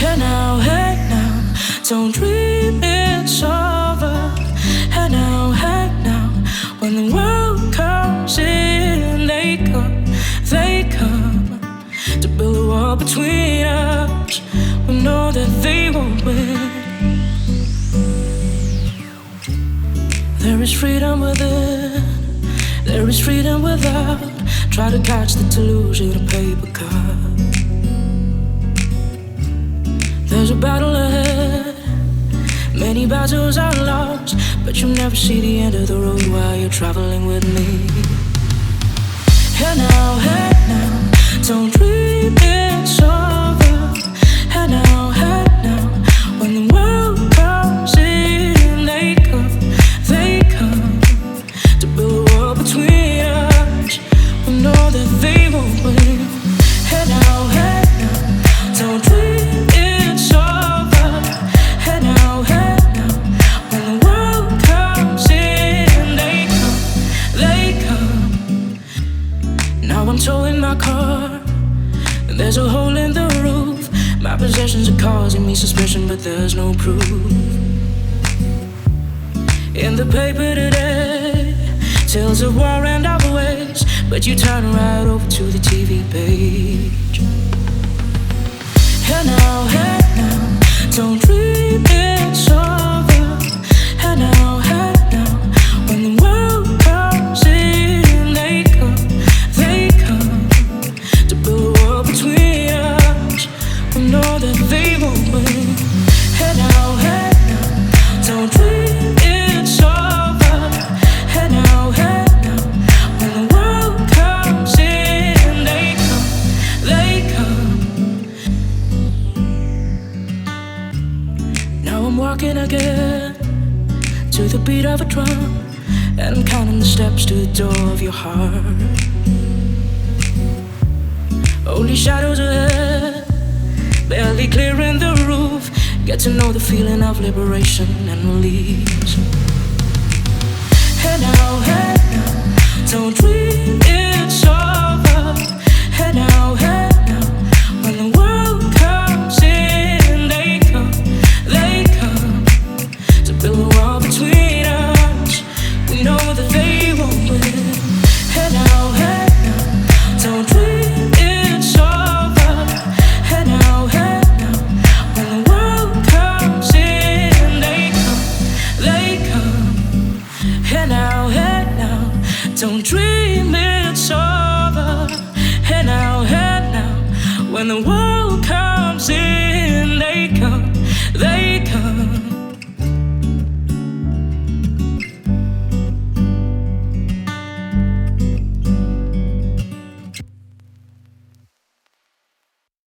Hey now, hey now, don't dream it's over. Hey now, hey now, when the world comes in, they come, they come to build a wall between us. We know that they won't win. There is freedom within, there is freedom without. Try to catch the delusion of paper cup. There's a battle ahead, many battles are lost, but you'll never see the end of the road while you're traveling with me. Hey now, hey now, don't dream my car. There's a hole in the roof. My possessions are causing me suspicion, but there's no proof. In the paper today, tales of war and our ways, but you turn right over to the TV page. Hey now, hey now, I'm walking again to the beat of a drum, and I'm counting the steps to the door of your heart. Only shadows ahead, barely clearing the roof. Get to know the feeling of liberation and release. Hey now, hey now, don't dream it's over. Hey now, hey now, when the world